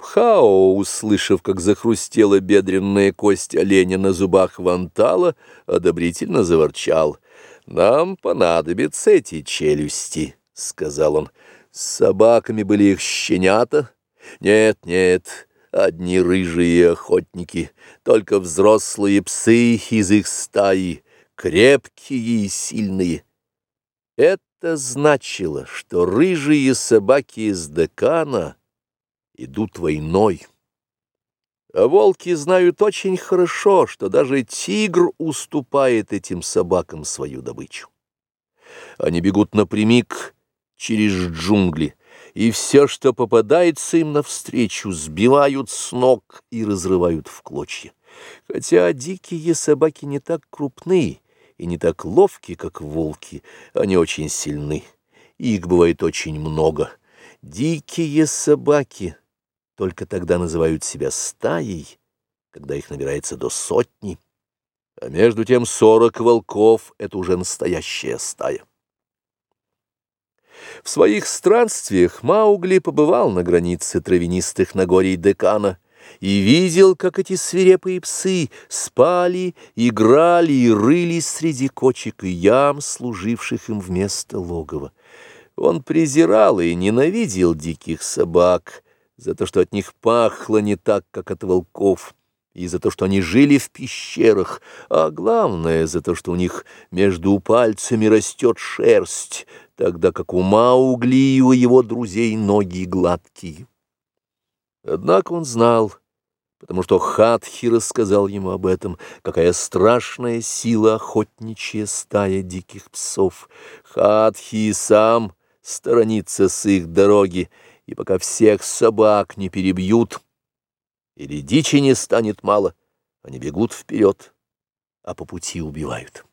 Пхао, услышав, как захрустела бедренная кость оленя на зубах Вантала, одобрительно заворчал. «Нам понадобятся эти челюсти», — сказал он. «С собаками были их щенята? Нет, нет, одни рыжие охотники, только взрослые псы из их стаи, крепкие и сильные». Это значило, что рыжие собаки из Декана — идут войной. А волки знают очень хорошо, что даже тигр уступает этим собакам свою добычу. Они бегут напрямик через джунгли, и все, что попадается им навстречу, сбивают с ног и разрывают в клочья. Хотя дикие собаки не так крупны и не так ловки, как волки, они очень сильны, их бывает очень много. Дикие собаки — только тогда называют себя стаей, когда их набирается до сотни, а между тем сорок волков — это уже настоящая стая. В своих странствиях Маугли побывал на границе травянистых Нагорий Декана и видел, как эти свирепые псы спали, играли и рылись среди кочек и ям, служивших им вместо логова. Он презирал и ненавидел диких собак — за то, что от них пахло не так, как от волков, и за то, что они жили в пещерах, а главное, за то, что у них между пальцами растет шерсть, тогда как у Маугли и у его друзей ноги гладкие. Однако он знал, потому что Хатхи рассказал ему об этом, какая страшная сила охотничья стая диких псов. Хатхи сам сторонится с их дороги, и пока всех собак не перебьют, или дичи не станет мало, они бегут вперед, а по пути убивают.